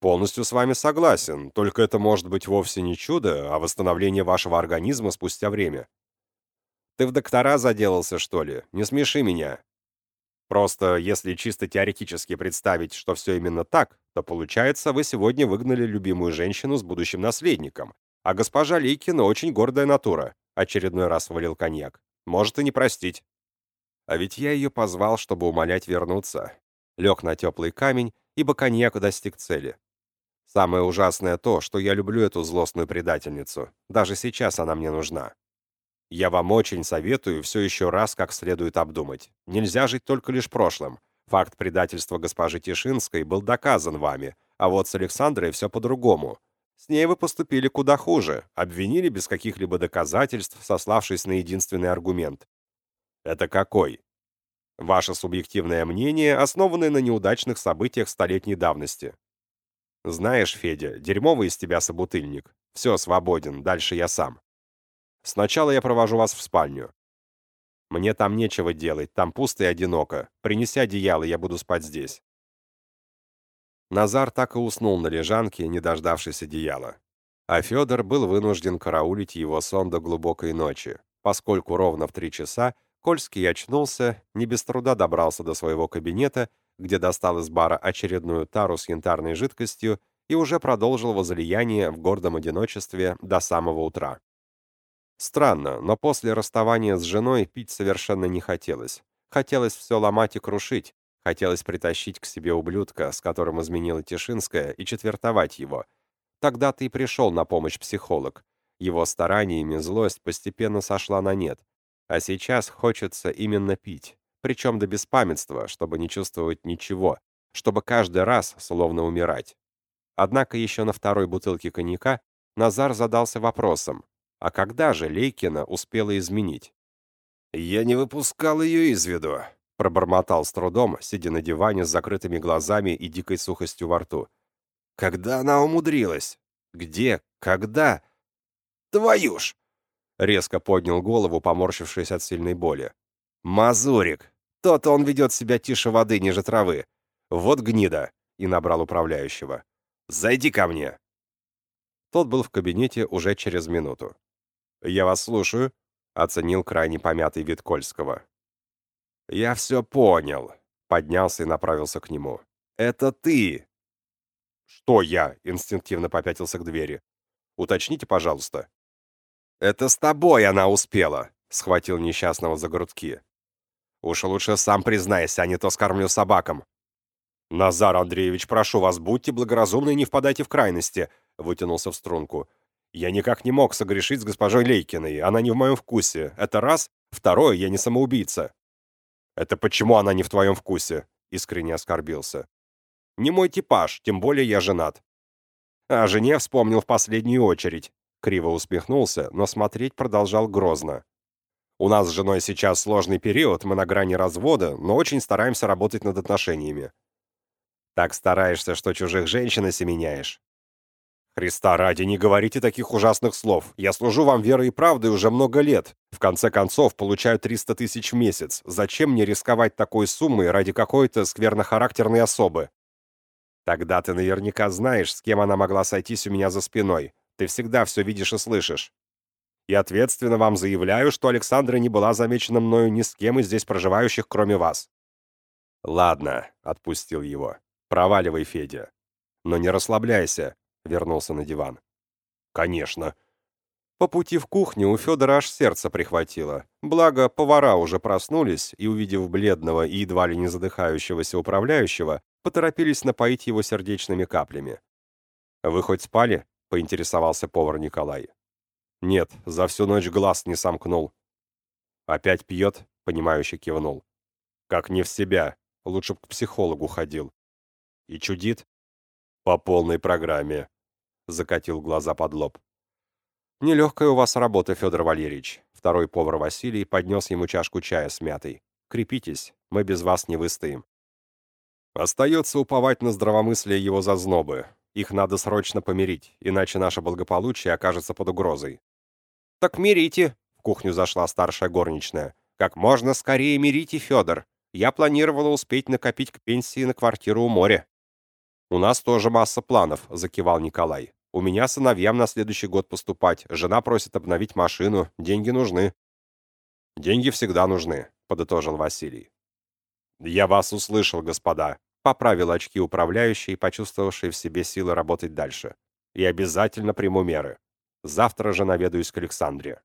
Полностью с вами согласен, только это может быть вовсе не чудо, а восстановление вашего организма спустя время. Ты в доктора заделался, что ли? Не смеши меня. Просто, если чисто теоретически представить, что все именно так, то получается, вы сегодня выгнали любимую женщину с будущим наследником, а госпожа Лейкина очень гордая натура. Очередной раз валил коньяк. Может и не простить. А ведь я ее позвал, чтобы умолять вернуться. Лег на теплый камень, ибо коньяк достиг цели. Самое ужасное то, что я люблю эту злостную предательницу. Даже сейчас она мне нужна. Я вам очень советую все еще раз как следует обдумать. Нельзя жить только лишь прошлым. Факт предательства госпожи Тишинской был доказан вами, а вот с Александрой все по-другому. С ней вы поступили куда хуже, обвинили без каких-либо доказательств, сославшись на единственный аргумент. Это какой? Ваше субъективное мнение, основанное на неудачных событиях столетней давности. Знаешь, Федя, дерьмовый из тебя собутыльник. Все, свободен, дальше я сам. Сначала я провожу вас в спальню. Мне там нечего делать, там пусто и одиноко. Принеси одеяло, я буду спать здесь. Назар так и уснул на лежанке, не дождавшись одеяла. А Федор был вынужден караулить его сон до глубокой ночи, поскольку ровно в три часа Кольский очнулся, не без труда добрался до своего кабинета, где достал из бара очередную тару с янтарной жидкостью и уже продолжил возлияние в гордом одиночестве до самого утра. Странно, но после расставания с женой пить совершенно не хотелось. Хотелось все ломать и крушить, Хотелось притащить к себе ублюдка, с которым изменила Тишинская, и четвертовать его. Тогда-то и пришел на помощь психолог. Его стараниями злость постепенно сошла на нет. А сейчас хочется именно пить. Причем до беспамятства, чтобы не чувствовать ничего, чтобы каждый раз словно умирать. Однако еще на второй бутылке коньяка Назар задался вопросом, а когда же Лейкина успела изменить? «Я не выпускал ее из виду», Пробормотал с трудом, сидя на диване с закрытыми глазами и дикой сухостью во рту. «Когда она умудрилась? Где? Когда? Твою ж!» Резко поднял голову, поморщившись от сильной боли. «Мазурик! То-то он ведет себя тише воды, ниже травы. Вот гнида!» И набрал управляющего. «Зайди ко мне!» Тот был в кабинете уже через минуту. «Я вас слушаю», — оценил крайне помятый вид Кольского. «Я все понял», — поднялся и направился к нему. «Это ты!» «Что я?» — инстинктивно попятился к двери. «Уточните, пожалуйста». «Это с тобой она успела», — схватил несчастного за грудки. «Уж лучше сам признайся, а не то скормлю собакам». «Назар Андреевич, прошу вас, будьте благоразумны и не впадайте в крайности», — вытянулся в струнку. «Я никак не мог согрешить с госпожой Лейкиной, она не в моем вкусе. Это раз. Второе, я не самоубийца». «Это почему она не в твоем вкусе?» — искренне оскорбился. «Не мой типаж, тем более я женат». «О жене вспомнил в последнюю очередь», — криво усмехнулся, но смотреть продолжал грозно. «У нас с женой сейчас сложный период, мы на грани развода, но очень стараемся работать над отношениями». «Так стараешься, что чужих женщин осеменяешь?» «Христа ради, не говорите таких ужасных слов. Я служу вам верой и правдой уже много лет. В конце концов, получаю 300 тысяч в месяц. Зачем мне рисковать такой суммой ради какой-то сквернохарактерной особы?» «Тогда ты наверняка знаешь, с кем она могла сойтись у меня за спиной. Ты всегда все видишь и слышишь. И ответственно вам заявляю, что Александра не была замечена мною ни с кем из здесь проживающих, кроме вас». «Ладно», — отпустил его. «Проваливай, Федя. Но не расслабляйся вернулся на диван. «Конечно». По пути в кухню у Федора аж сердце прихватило. Благо, повара уже проснулись и, увидев бледного и едва ли не задыхающегося управляющего, поторопились напоить его сердечными каплями. «Вы хоть спали?» — поинтересовался повар Николай. «Нет, за всю ночь глаз не сомкнул». «Опять пьет?» — понимающе кивнул. «Как не в себя. Лучше б к психологу ходил». «И чудит?» «По полной программе», закатил глаза под лоб. «Нелегкая у вас работа, Федор Валерьевич». Второй повар Василий поднес ему чашку чая с мятой. «Крепитесь, мы без вас не выстоим». Остается уповать на здравомыслие его зазнобы. Их надо срочно помирить, иначе наше благополучие окажется под угрозой. «Так мирите!» — в кухню зашла старшая горничная. «Как можно скорее мирите, Федор. Я планировала успеть накопить к пенсии на квартиру у моря». «У нас тоже масса планов», — закивал Николай. У меня сыновьям на следующий год поступать. Жена просит обновить машину. Деньги нужны». «Деньги всегда нужны», — подытожил Василий. «Я вас услышал, господа», — поправил очки управляющий, почувствовавший в себе силы работать дальше. «И обязательно приму меры. Завтра же наведаюсь к Александре».